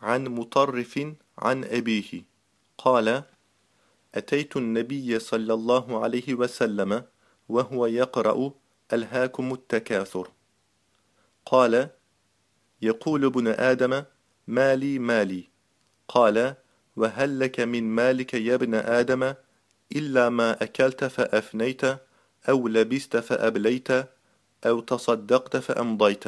عن مطرف عن أبيه. قال أتيت النبي صلى الله عليه وسلم وهو يقرأ ألهاكم التكاثر. قال يقول ابن آدم مالي مالي. قال وهل لك من مالك يا ابن آدم؟ إلا ما أكلت فأفنيت أو لبست فأبليت أو تصدقت فأمضيت.